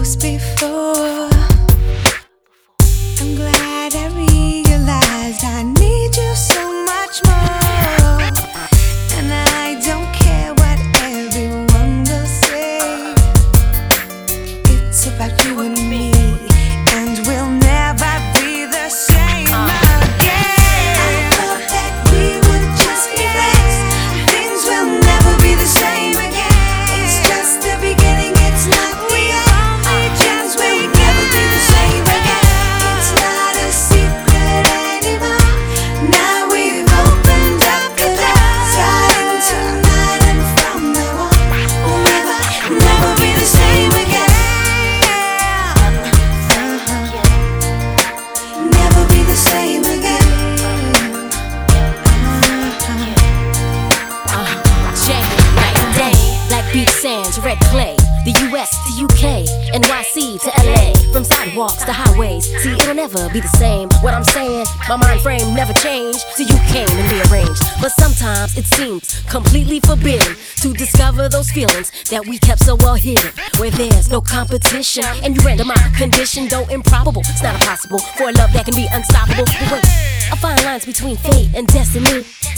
close before. Beach sands, red clay. The US to UK, NYC to LA. From sidewalks to highways. See, it'll never be the same. What I'm saying, my mind frame never changed. Till you came and rearranged. But sometimes it seems completely forbidden to discover those feelings that we kept so well hidden. Where there's no competition. And you render my condition, though improbable. It's not impossible for a love that can be unstoppable. But wait, I find lines between fate and destiny.